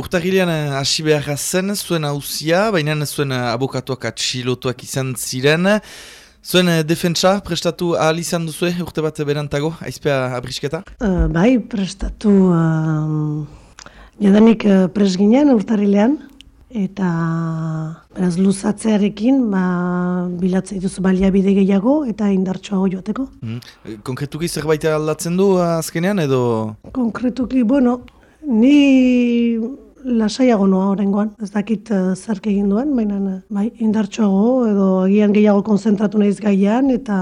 Urtagilean hasi behar zen, zuen hauzia, baina zuen abokatuak atxilotuak izan ziren. Zuen defentsa prestatu ahal izan duzue urte bat berantago, aizpea abrisketa? Uh, bai, prestatu uh, jadanik uh, pres ginen urtarilean, eta beraz luzatzearekin ba, bilatzea dituzu baliabide gehiago eta indartsuago joateko. Mm. Konkretuki zerbait aldatzen du azkenean edo? Konkretuki, bueno, ni lasaiago noa horrengoan. Ez dakit uh, zerk egin duen, baina uh, bai, indartsuago edo agian gehiago konzentratu nahiz gaian eta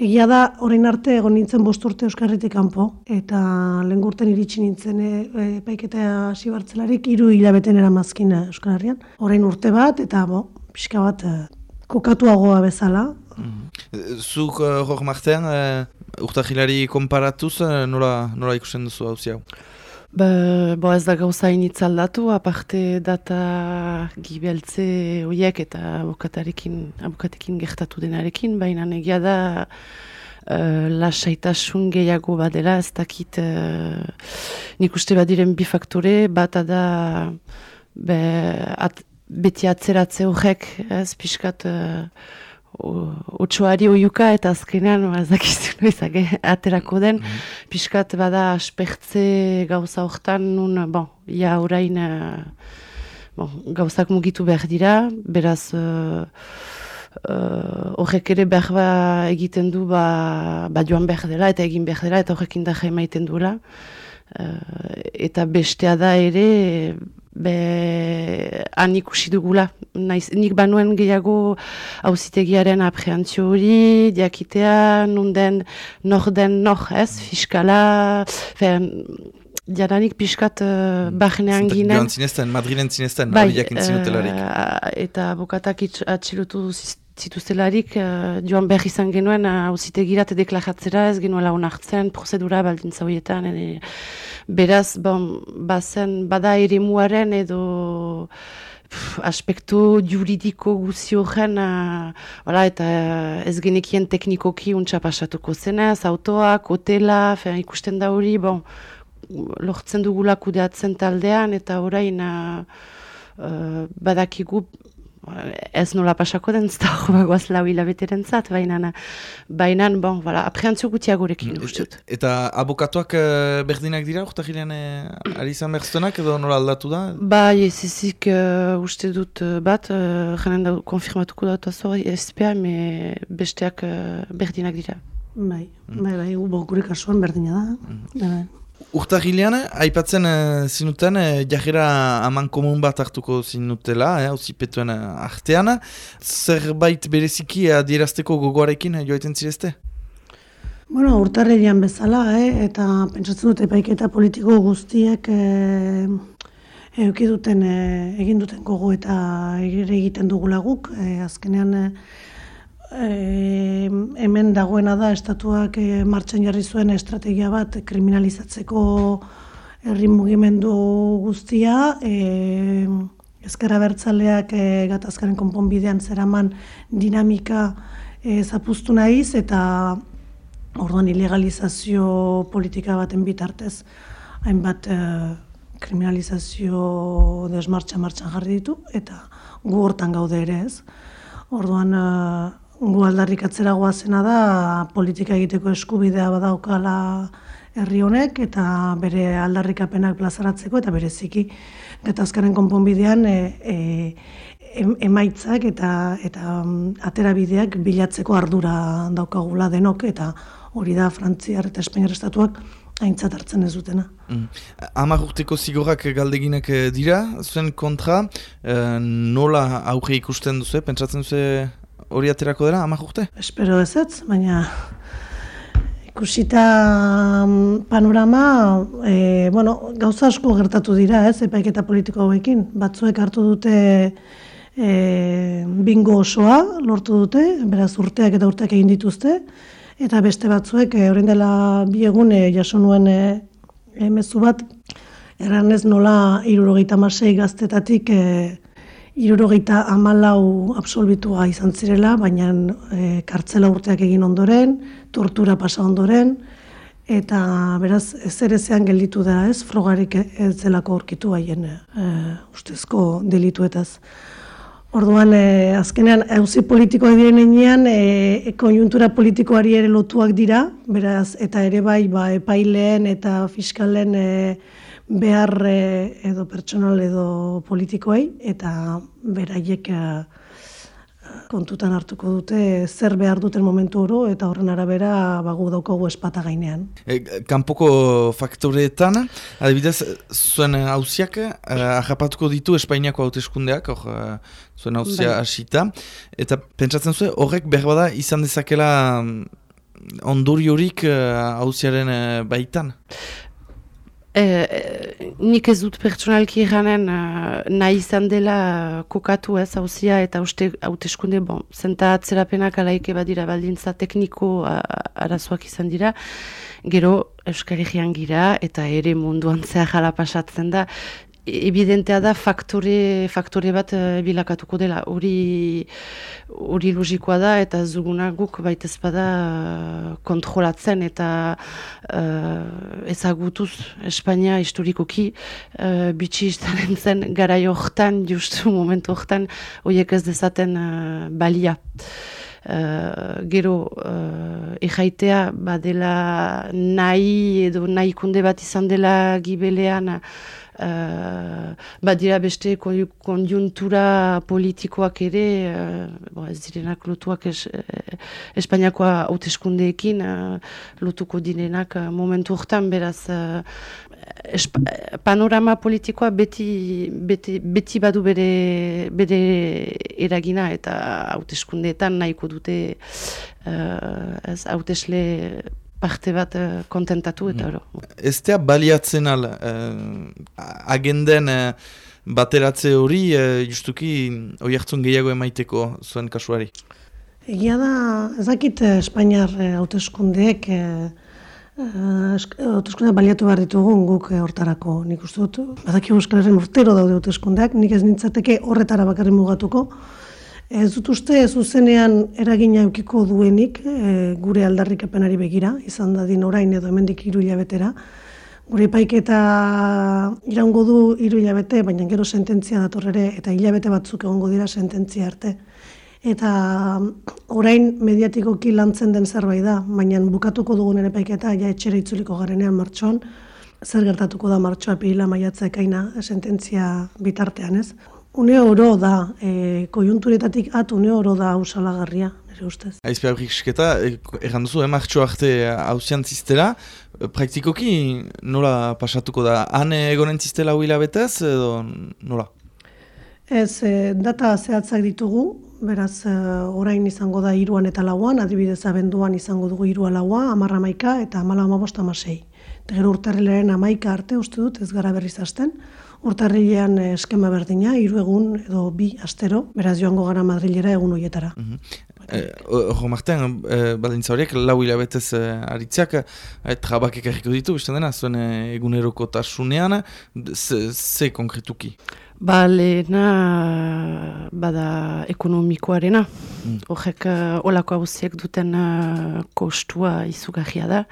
Egia da, orain arte egon nintzen bost urte Euskarritik kanpo eta lehen iritsi nintzen e, e, paiketa hasi bartzelarik, iru hilabeten eramazkin Euskarrian. Orain urte bat eta bo, pixka bat e, kokatuagoa bezala. Mm Zuk, uh, hor martean, uh, urtahilari konparatuz, uh, nola, nola ikusten duzu hau ziau? Ba, bo ez da gauza initzaldatu, aparte data gibeltze horiek eta abokatarekin, abokatekin gertatu denarekin, baina negia da uh, lasaitasun gehiago badela, ez dakit uh, nik uste badiren bi faktore, bat da be, at, beti atzeratze horrek, ez pixkat... Uh, otxoari oiuka eta azkenean ezakizu noiz aterako den. Mm pixkat bada aspertze gauza hortan nun, bon, ja orain uh, bon, gauzak mugitu behar dira, beraz uh, uh, horrek ere behar ba egiten du ba, ba joan behar dela eta egin behar dela eta horrekin da maiten duela eta bestea da ere be han ikusi dugula. Naiz, nik banuen gehiago hauzitegiaren aprehentzio hori, diakitea, nunden, nor den, nor ez, fiskala, fen, jadanik pixkat uh, bajenean ginen. Joan zinezten, Madrilen zinezten, bai, uh, Eta bokatak atxilotu zituztelarik uh, joan behar izan genuen hauzitegirat uh, deklaratzera ez genuela onartzen, prozedura baldintza horietan, beraz, bon, bazen, bada ere muaren edo pff, aspektu juridiko guzio gen, uh, eta uh, ez genekien teknikoki untsa pasatuko zenez, autoak, hotela, fen, ikusten da hori, bon, lortzen dugula kudeatzen taldean, eta orain uh, badakigu ez nola pasako den, zta hor bagoaz lau hilabeteren zat, baina, baina, bon, bala, aprehantzio gutia gurekin, mm, ustut. Eta abokatuak uh, berdinak dira, urta gilean uh, ari izan edo nola aldatu da? Ba, ez ezik uh, uste dut bat, uh, jenen da konfirmatuko dut azor, SPA, me besteak uh, berdinak dira. Bai, bai, bai, bai, gure kasuan berdina da. Mm. Bai, bai. Urtagilean, aipatzen uh, zinuten, uh, jajera aman komun bat hartuko zinutela, eh, uzipetuen artean. Zerbait bereziki adierazteko gogoarekin uh, joaiten zirezte? Bueno, urtarrilean bezala, eh, eta pentsatzen dute paiketa politiko guztiek eh, duten, egin duten gogo eta egiten dugula guk. Eh, azkenean, e, hemen dagoena da estatuak e, martxan jarri zuen estrategia bat kriminalizatzeko herri mugimendu guztia e, ezkerra bertzaleak e, gatazkaren konponbidean zeraman dinamika e, zapustu nahiz eta orduan ilegalizazio politika baten bitartez hainbat e, kriminalizazio desmartxa martxan jarri ditu eta gu hortan gaude ere ez. Orduan, gu aldarrik atzera guazena da politika egiteko eskubidea badaukala herri honek eta bere aldarrikapenak plazaratzeko eta bereziki gatazkaren konponbidean e, e, emaitzak eta eta um, aterabideak bilatzeko ardura daukagula denok eta hori da Frantziar eta Espainiar estatuak aintzat hartzen ez dutena. Mm. Amar urteko zigorak galdeginak eh, dira, zuen kontra, e, nola aurre ikusten duzu, pentsatzen duzu hori aterako dela, amak urte? Espero ez ez, baina ikusita mm, panorama, e, bueno, gauza asko gertatu dira, ez, epaiketa politiko hauekin. Batzuek hartu dute e, bingo osoa, lortu dute, beraz urteak eta urteak egin dituzte, eta beste batzuek, e, orain dela bi egun e, jaso nuen e, mezu bat, erranez nola irurogeita masei gaztetatik e, Irurogeita amalau absolbitua izan zirela, baina e, kartzela urteak egin ondoren, tortura pasa ondoren, eta beraz ez ere zean gelditu da ez, frogarik ez zelako aurkitu haien e, ustezko delituetaz. Orduan, e, azkenean, hauzi politikoa diren enean, e, konjuntura politikoari ere lotuak dira, beraz, eta ere bai, ba, epaileen eta fiskalen e, behar e, edo pertsonal edo politikoei, eta beraiek e, kontutan hartuko dute zer behar duten momentu oro eta horren arabera bagu daukagu espata gainean. E, kanpoko faktoreetan, adibidez, zuen hauziak uh, ditu Espainiako hauteskundeak, hor, uh, zuen hauzia bai. hasita, eta pentsatzen zuen horrek berbada izan dezakela um, ondoriorik hauziaren uh, baitan? E, nik ez dut pertsonalki eranen uh, nahi izan dela kokatu ez hauzia eta hauteskunde bon, zenta atzerapenak alaike badira baldintza tekniko uh, arazoak izan dira, gero Euskal gira eta ere munduan zehar jala pasatzen da, evidentea da faktore, faktore bat uh, bilakatuko dela. Hori hori logikoa da eta zuguna guk baita ezpada uh, kontrolatzen eta uh, ezagutuz Espainia historikoki uh, bitxi izan zen gara hortan, justu momentu hortan, horiek ez dezaten uh, balia. Uh, gero uh, ejaitea badela nahi edo nahi kunde bat izan dela gibelean Uh, badira beste konjuntura politikoak ere, uh, ez direnak lotuak es, uh, Espainiakoa hauteskundeekin uh, lotuko direnak uh, momentu hortan, beraz uh, panorama politikoa beti, beti, beti badu bere, bere eragina eta hauteskundeetan nahiko dute uh, hautesle parte bat uh, kontentatu eta. Mm. Ez da baliatzen al, uh, agenden uh, bateratze hori, uh, justuki, hori hartzun gehiago emaiteko zuen kasuari? Egia da, ezakit Espainiar hauteskundeek uh, hauteskundeak baliatu behar ditugun guk hortarako. Nik uste dut, badaki Euskal urtero daude hauteskundeak, nik ez nintzateke horretara bakarri mugatuko, Ez dut uste zuzenean eragina eukiko duenik e, gure aldarrikapenari begira, izan da din orain edo hemendik hiru hilabetera. Gure paiketa iraungo du hiru hilabete, baina gero sententzia datorrere eta hilabete batzuk egongo dira sententzia arte. Eta orain mediatikoki lantzen den zerbait da, baina bukatuko dugun ere paiketa ja etxera itzuliko garenean martxoan, zer gertatuko da martxoa pila maiatza ekaina sententzia bitartean, ez? Une oro da, e, kojunturetatik at une oro da ausalagarria, nire ustez. Aizpe aurrik esketa, erran duzu, emartxo arte hausian ziztela, praktikoki nola pasatuko da? Han egonen ziztela huila betez edo nola? Ez, e, data zehatzak ditugu, beraz e, orain izango da iruan eta lauan, adibidez abenduan izango dugu irua laua, amarra maika eta amala amabost amasei. Gero urtarrilaren amaika arte uste dut ez gara berriz hasten, urtarrilean eh, eskema berdina, hiru egun edo bi astero, beraz joango gara Madrilera egun hoietara. Mm -hmm. Eh, Marten, eh, balintza horiek, lau hilabetez eh, aritziak, eh, trabak ekarriko ditu, beste dena, zuen eh, eguneroko tasunean, ze konkretuki? Ba, lehena, bada ekonomikoarena. Mm. Horrek, mm. olako hauziek duten uh, kostua izugarria da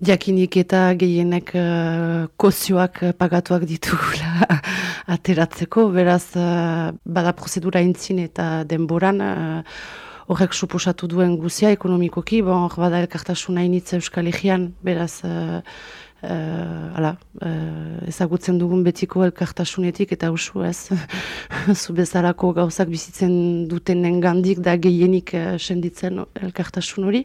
jakinik eta gehienek uh, kozioak uh, pagatuak ditugula ateratzeko, beraz uh, bada prozedura intzin eta denboran uh, horrek suposatu duen guzia ekonomikoki, bon, hor bada elkartasuna initza Euskal Egean, beraz uh, Uh, ala, uh, ezagutzen dugun betiko elkartasunetik eta usu ez zu bezalako gauzak bizitzen dutenen gandik da gehienik uh, senditzen elkartasun hori.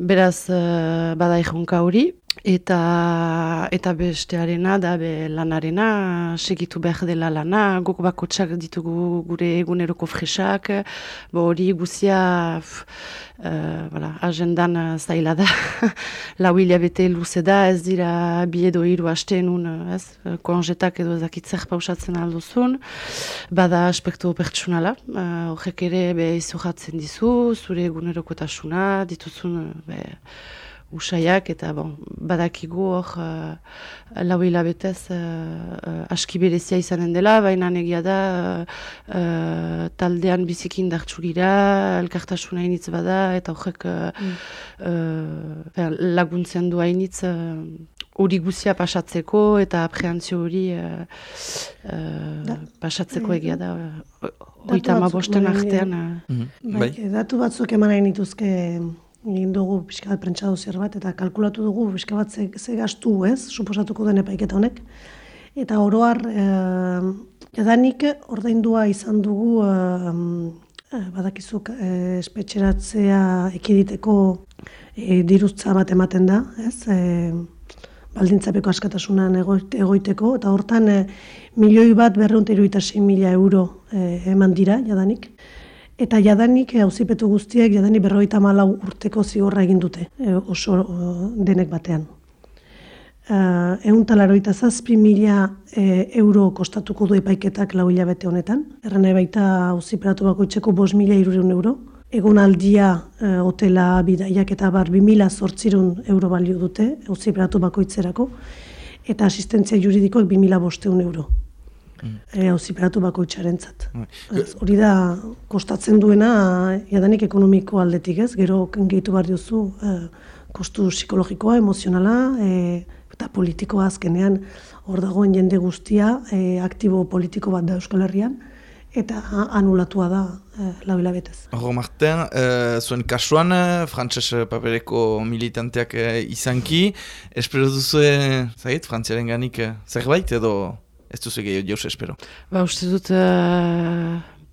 Beraz, uh, bada ikonka hori, eta, eta bestearena da be lanarena, segitu behar dela lana, guk bako txak ditugu gure eguneroko fresak, hori guzia uh, agendan zaila da, lau hilabete luze da, ez dira bi edo hiru haste nun, ez, konjetak edo zakitzer pausatzen alduzun, bada aspektu pertsunala, uh, horrek ere be izuhatzen dizu, zure eguneroko tasuna, dituzun, be, usaiak, eta bon, badakigu hor uh, lau hilabetez uh, aski berezia izanen dela, baina negia da uh, taldean bizikin dartsu gira, elkartasuna hainitz bada, eta horrek uh, mm. laguntzen du hainitz hori guzia pasatzeko eta aprehentzio hori uh, uh, pasatzeko egia da oita ma bosten artean. Uh. Bai, datu batzuk eman nahi nituzke egin dugu pixka bat prentsa bat eta kalkulatu dugu pixka bat ze, ze gastu ez, suposatuko den epaiketa honek. Eta oroar, eh, jadanik ordaindua izan dugu eh, badakizuk eh, espetxeratzea ekiditeko eh, diruztza bat ematen da, ez? Eh, baldintzapeko askatasunan egoiteko, eta hortan e, milioi bat berreunte mila euro e, eman dira, jadanik. Eta jadanik hauzipetu e, guztiek, jadanik berroita malau urteko zigorra egin dute, e, oso denek batean. Uh, egun talaroita zazpi mila euro kostatuko du epaiketak lau hilabete honetan. Erren baita hauziperatu bako itxeko bos mila irureun euro egonaldia e, hotela bidaiak eta bar 2000 zortzirun euro balio dute, hauzi bakoitzerako, eta asistentzia juridikoak 2000 bosteun euro. Mm. E, hauzi bakoitzaren zat. Hori da, kostatzen duena, jadanik ekonomiko aldetik ez, gero gehitu behar diozu, e, kostu psikologikoa, emozionala, e, eta politikoa azkenean, hor dagoen jende guztia, e, aktibo politiko bat da Euskal Herrian, eta anulatua da e, lau hilabetez. Horro Marten, e, zuen kasuan, eh, frantses papereko militanteak e, izanki, espero duzu, zait, frantziaren ganik zerbait edo ez duzu gehiago jauz espero? Ba, uste dut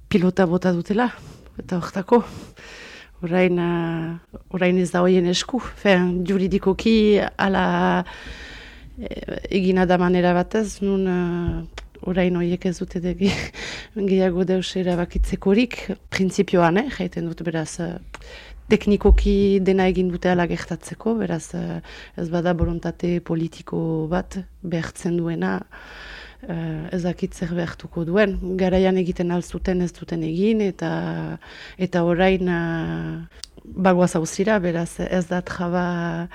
pilota bota dutela, eta horretako. Orain, uh, orain ez da hoien esku. Fen, juridikoki ala egina da manera batez, nun orain horiek ez dute degi gehiago deus erabakitzekorik, prinsipioan, eh, jaiten dut beraz, uh, teknikoki dena egin dute ala gertatzeko, beraz, uh, ez bada borontate politiko bat behartzen duena, uh, ez dakitzer behartuko duen. Garaian egiten alzuten ez duten egin, eta eta orain bagoaz hauzira, beraz ez da traba,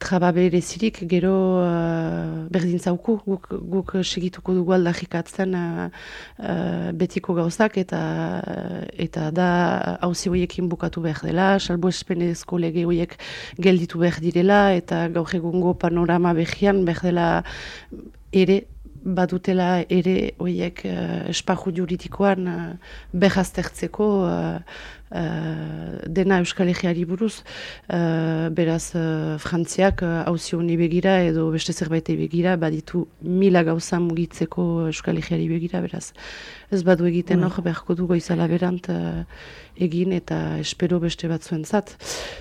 traba berezirik, gero uh, berdin zauku, guk, guk segituko dugu aldarrikatzen uh, uh, betiko gauzak, eta eta da hauzi horiekin bukatu behar dela, salbo espenezko lege horiek gelditu behar direla, eta gaur egungo panorama behian behar dela ere badutela ere horiek uh, espaju juridikoan uh, behaztertzeko uh, uh, dena Euskal Egeari buruz, uh, beraz uh, Frantziak hauzio uh, begira edo beste zerbait begira, baditu mila gauza mugitzeko Euskal Egeari begira, beraz ez badu egiten hor beharko du goizala berant uh, egin eta espero beste bat zuen zat.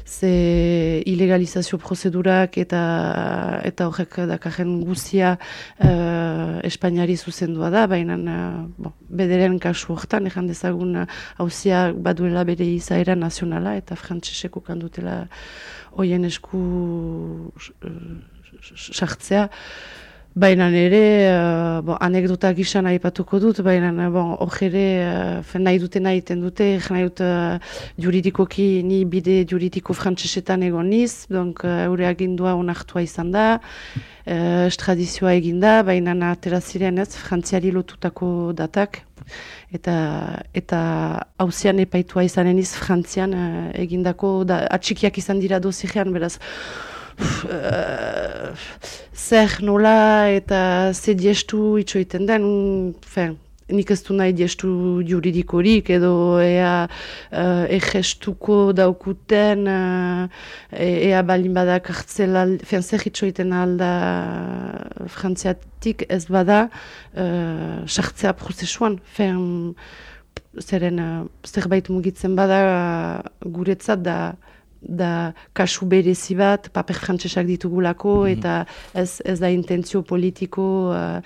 Ze ilegalizazio prozedurak eta eta horrek dakarren guzia uh, Espainiari zuzendua da, baina uh, bon, bederen kasu horretan, ezan dezagun hauzia uh, baduela bere izaera nazionala eta frantzeseko kandutela hoien esku sartzea. Baina nire, uh, bon, anekdota gisa nahi patuko dut, baina bon, ere uh, nahi dute nahi iten dute, nahi dut uh, juridikoki ni bide juridiko frantsesetan egon niz, donk uh, agindua onartua izan da, uh, estradizioa eginda, baina atera ziren ez, frantziari lotutako datak, eta eta hauzian epaitua izanen iz frantzian uh, egindako da, atxikiak izan dira dozirean, beraz, uh, zer nola eta ze diestu itxoiten den, fen, nik ez du nahi diestu juridikorik edo ea uh, egestuko daukuten uh, ea balin bada kartzela, fen zer itxoiten alda frantziatik ez bada uh, sartzea prozesuan, fen zeren uh, zerbait mugitzen bada uh, guretzat da da kasu berezi bat, paper frantsesak ditugulako, mm eta ez, ez da intentzio politiko uh,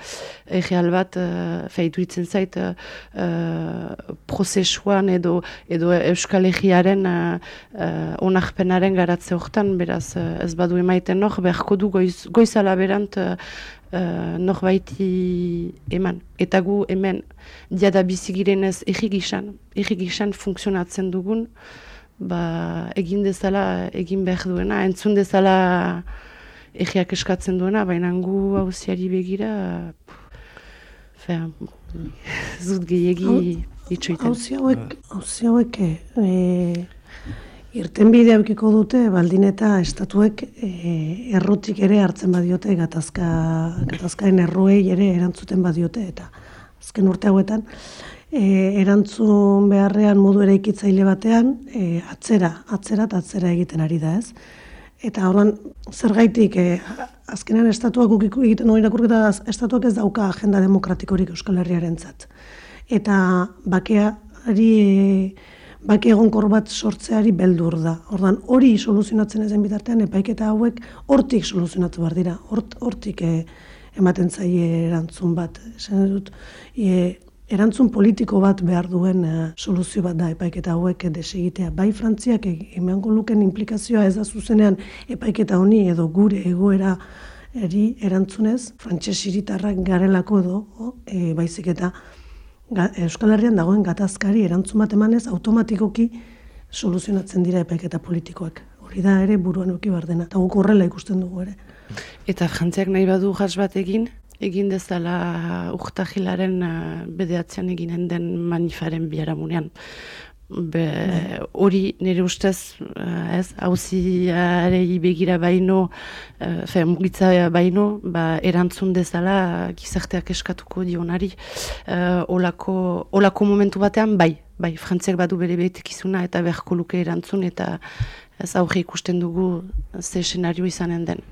egeal bat, uh, feituritzen zait, uh, uh, prozesuan edo, edo Euskal Egearen uh, uh, onarpenaren garatze horretan, beraz ez badu emaiten nor, beharko du goiz, goizala berant uh, norbaiti eman. Eta gu hemen diada bizigirenez egigisan, egigisan funksionatzen dugun, ba, egin dezala egin behar duena, entzun dezala egiak eskatzen duena, baina gu hauziari begira, fea, zut gehiagi itxoiten. Hauzi hauek, hauzi hauek, e, irten bidea eukiko dute, baldin eta estatuek e, errotik ere hartzen badiote, gatazka, gatazkaen erroei ere erantzuten badiote, eta azken urte hauetan, e, erantzun beharrean modu ere ikitzaile batean, e, atzera, atzera eta atzera egiten ari da ez. Eta horren, zer gaitik, e, azkenean estatuak ukiko egiten hori irakurketa, estatuak ez dauka agenda demokratikorik Euskal Herriaren zat. Eta bakeari, e, bake egonkor bat sortzeari beldur da. Ordan hori soluzionatzen ezen bitartean, epaiketa hauek hortik soluzionatu behar dira. Hortik e, ematen zaie erantzun bat. Esan dut, e, erantzun politiko bat behar duen uh, soluzio bat da epaiketa hauek desegitea. Bai Frantziak emango luken implikazioa ez da zuzenean epaiketa honi edo gure egoera eri erantzunez, frantses hiritarrak garelako edo, e, baizik eta Euskal Herrian dagoen gatazkari erantzun bat emanez automatikoki soluzionatzen dira epaiketa politikoak. Hori da ere buruan uki behar dena, eta guk horrela ikusten dugu ere. Eta frantziak nahi badu jas bat egin, egin dezala urtahilaren uh, bedeatzean eginen den manifaren biharamunean. Be, hori nire ustez, uh, ez, hauziarei begira baino, uh, fe, mugitza baino, ba, erantzun dezala gizarteak eskatuko dionari. Uh, olako, olako momentu batean, bai, bai, frantziak badu bere betekizuna eta beharko luke erantzun, eta ez aurre ikusten dugu ze senario izanen den.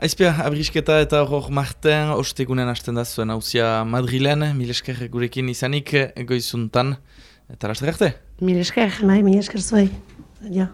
Aizpia, abrisketa eta hor marten, ostegunen hasten da zuen hauzia Madrilen, milesker gurekin izanik egoizuntan, eta lastak arte? Milesker. Bai, milesker zuei. Ja.